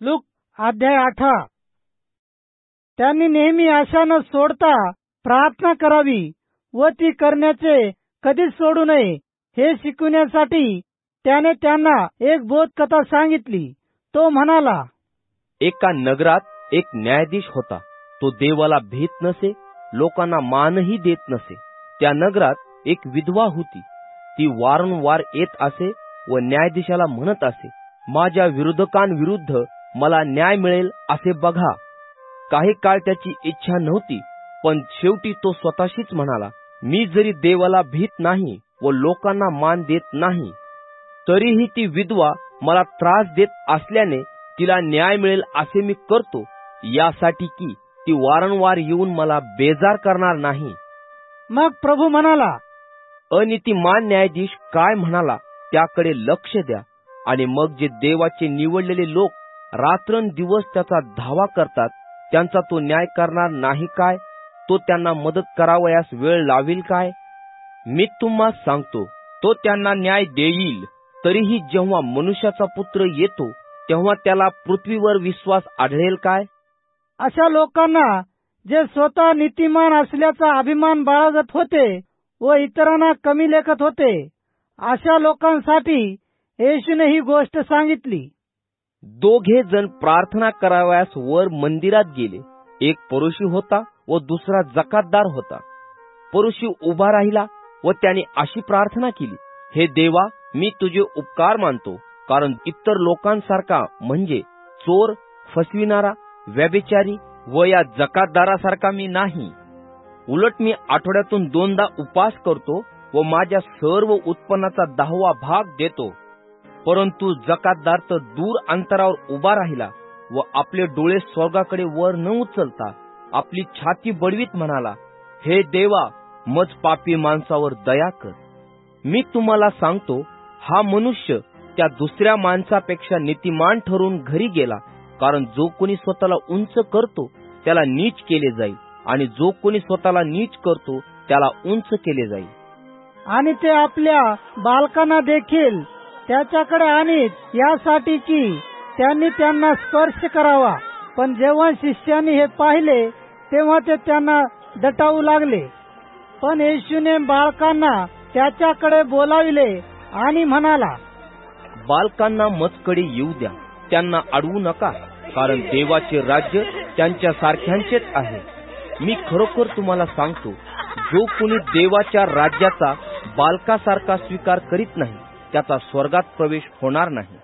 Look अध्याय आठवा त्यांनी नेहमी आशा न सोडता प्रार्थना करावी व ती करण्याचे कधीच सोडू नये हे शिकवण्यासाठी त्याने त्यांना एक बोधकथा सांगितली. तो म्हणाला एका नगरात एक न्यायाधीश होता. तो देवाला भेट नसे लोकांना मानही देत नसे. त्या नगरात एक विधवा होती. ती वारंवार येत असे व न्यायाधीशाला म्हणत असे माझ्या विरोधकांविरुद्ध मला न्याय मिळेल असे बघा. काही काळ त्याची इच्छा नव्हती पण शेवटी तो स्वतःशीच म्हणाला मी जरी देवाला भीत नाही व लोकांना मान देत नाही तरीही ती विधवा मला त्रास देत असल्याने तिला न्याय मिळेल असे मी करतो. यासाठी की ती वारंवार येऊन मला बेजार करणार नाही. मग प्रभू म्हणाला अनितिमान न्यायाधीश काय म्हणाला त्याकडे लक्ष द्या आणि मग जे देवाचे निवडलेले लोक रात्रंदिवस त्याचा धावा करतात. त्यांचा तो न्याय करणार नाही काय? तो त्यांना मदत करावयास वेळ लावेल काय? मी तुम्हा सांगतो तो त्यांना न्याय देईल. तरीही जेव्हा मनुष्याचा पुत्र येतो तेव्हा त्याला पृथ्वीवर विश्वास आढळेल काय? अशा लोकांना जे स्वतः नीतिमान असल्याचा अभिमान बाळगत होते व इतरांना कमी लेखत होते अशा लोकांसाठी येशूने ही गोष्ट सांगितली. दोघे जण प्रार्थना करावयास वर मंदिरात गेले. एक परुषी होता व दुसरा जकातदार होता. परुषी उभा राहिला व त्याने अशी प्रार्थना केली हे देवा मी तुझे उपकार मानतो कारण इतर लोकांसारखा म्हणजे चोर फसविणारा व्यभिचारी व या जकातदारासारखा मी नाही. उलट मी आठवड्यातून दोनदा उपास करतो व माझ्या सर्व उत्पन्नाचा दहावा भाग देतो. परंतु जकातदार तर दूर अंतरावर उभा राहिला व आपले डोळे स्वर्गाकडे वर न उचलता आपली छाती बडवीत म्हणाला हे देवा मज पापी माणसावर दया कर. मी तुम्हाला सांगतो हा मनुष्य त्या दुसऱ्या माणसापेक्षा नीतिमान ठरून घरी गेला कारण जो कोणी स्वतःला उंच करतो त्याला नीच केले जाईल आणि जो कोणी स्वतःला नीच करतो त्याला उंच केले जाईल आणि ते आपल्या बालकांना देखील त्याच्याकडे आणीत यासाठी की त्यांनी त्यांना स्पर्श करावा. पण जेव्हा शिष्यांनी हे पाहिले तेव्हा ते त्यांना दटावू लागले. पण येशूने बालकांना त्याच्याकडे बोलाविले आणि म्हणाला बालकांना मजकडे येऊ द्या. त्यांना अडवू नका कारण देवाचे राज्य त्यांच्या सारख्यांचेच आहे. मी खरोखर तुम्हाला सांगतो जो कोणी देवाच्या राज्याचा बालकासारखा स्वीकार करीत नाही त्याचा स्वर्गात प्रवेश होणार नाही.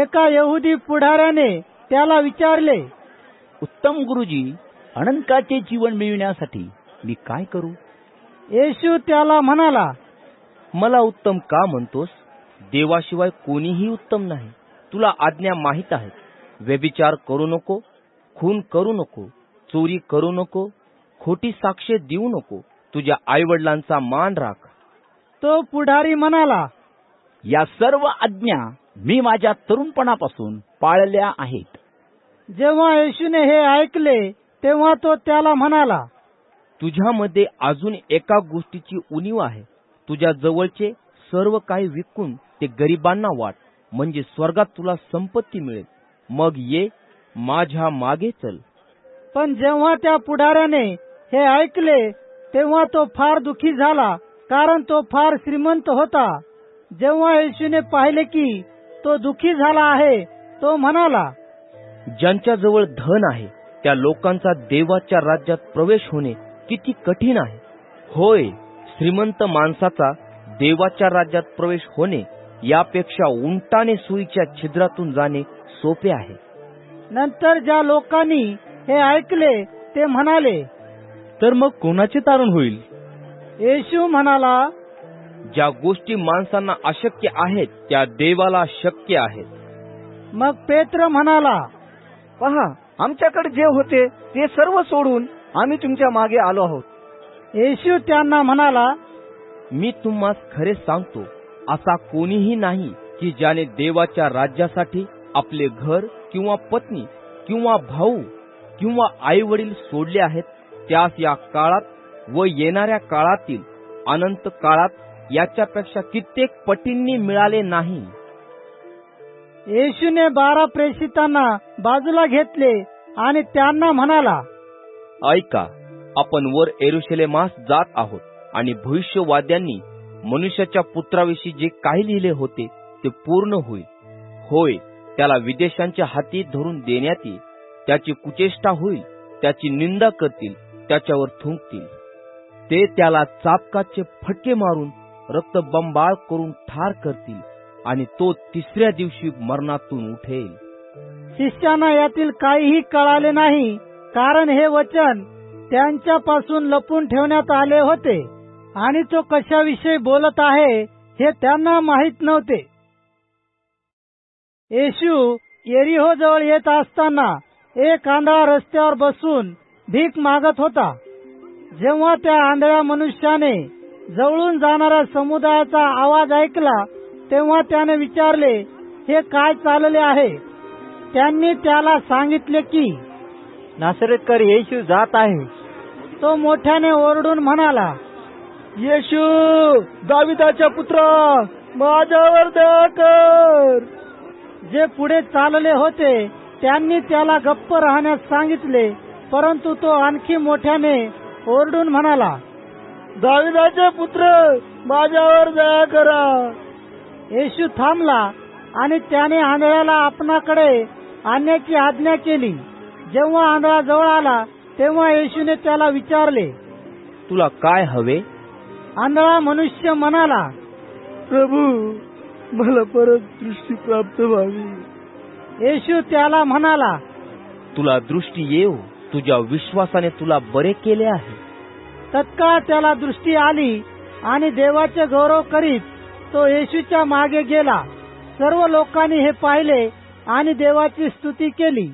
एका यहुदी पुढाऱ्याने त्याला विचारले उत्तम गुरुजी अनंताचे जीवन मिळविण्यासाठी मी काय करू? येशू त्याला म्हणाला मला उत्तम का म्हणतोस? देवाशिवाय कोणीही उत्तम नाही. तुला आज्ञा माहीत आहेत. व्यभिचार करू नको खून करू नको चोरी करू नको खोटी साक्ष देऊ नको. तुझ्या आईवडिलांचा मान राख. तो पुढारी म्हणाला या सर्व आज्ञा मी माझ्या तरुणपणापासून पाळल्या आहेत. जेव्हा येशूने हे ऐकले तेव्हा तो त्याला म्हणाला तुझ्यामध्ये अजून एका गोष्टीची उणीव आहे. तुझ्या जवळचे सर्व काही विकून ते गरिबांना वाट म्हणजे स्वर्गात तुला संपत्ती मिळेल. मग ये माझ्या मागे चल. पण जेव्हा त्या पुढाऱ्याने हे ऐकले तेव्हा तो फार दुखी झाला कारण तो फार श्रीमंत होता. जेव्हा येशूने पाहिले की तो दुखी झाला आहे तो म्हणाला ज्यांच्याजवळ धन आहे त्या लोकांचा देवाच्या राज्यात प्रवेश होणे किती कठीण आहे. होय श्रीमंत माणसाचा देवाच्या राज्यात प्रवेश होणे यापेक्षा उंटाने सुईच्या छिद्रातून जाणे सोपे आहे. नंतर ज्या लोकांनी हे ऐकले ते म्हणाले तर मग कोणाचे तारण होईल? येशू म्हणाला ज्या गोष्टी माणसांना अशक्य आहेत त्या देवाला शक्य आहेत. मग पेत्र म्हणाला पहा आमच्याकडे जे होते ते सर्व सोडून आम्ही तुमच्या मागे आलो आहोत. येशू त्यांना म्हणाला मी तुम्हास खरे सांगतो असा कोणीही नाही की ज्याने देवाच्या राज्यासाठी आपले घर किंवा पत्नी किंवा भाऊ किंवा आई वडील सोडले आहेत त्यास या काळात व येणाऱ्या काळातील अनंत काळात याच्यापेक्षा कित्येक पटींनी मिळाले नाही. येशूने बारा प्रेषितांना बाजूला घेतले आणि त्यांना म्हणाला ऐका आपण वर एरुशलेमास जात आहोत आणि भविष्यवाद्यांनी मनुष्याच्या पुत्राविषयी जे काही लिहिले होते ते पूर्ण होईल. होय त्याला विदेशांच्या हाती धरून देण्यात येईल. त्याची कुचेष्टा होईल त्याची निंदा करतील त्याच्यावर थुंकतील. ते त्याला चापकाचे फटके मारून रक्तबंबाळ करून ठार करतील आणि तो तिसऱ्या दिवशी मरणातून उठेल. शिष्यांना यातील काहीही कळाले नाही कारण हे वचन त्यांच्यापासून लपून ठेवण्यात आले होते आणि तो कशाविषयी बोलत आहे हे त्यांना माहीत नव्हते. येशू येरिहो जवळ येत असताना एक आंधळा रस्त्यावर बसून भीक मागत होता. जेव्हा त्या आंधळ्या मनुष्याने जवळून जाणाऱ्या समुदायाचा आवाज ऐकला तेव्हा त्याने विचारले हे काय चालले आहे? त्यांनी त्याला सांगितले की नासरेतकर येशू जात आहे. तो मोठ्याने ओरडून म्हणाला येशू दाविदाच्या पुत्रा माझ्यावर दया कर. जे पुढे चालले होते त्यांनी त्याला गप्प राहण्यास सांगितले परंतु तो आणखी मोठ्याने ओरडून म्हणाला दाविदाचे पुत्र माझ्यावर दया करा. येशू थांबला आणि त्याने आंधळ्याला आपणाकडे आणण्याची आज्ञा केली. जेव्हा आंधळा जवळ आला तेव्हा येशूने त्याला विचारले तुला काय हवे? आंधळा मनुष्य म्हणाला प्रभू मला परत दृष्टी प्राप्त व्हावी. येशू त्याला म्हणाला तुला दृष्टी येऊ तुझ्या विश्वासाने तुला बरे केले आहे. तत्काळ त्याला दृष्टी आली आणि देवाचे गौरव करीत तो येशूच्या मागे गेला. सर्व लोकांनी हे पाहिले आणि देवाची स्तुती केली.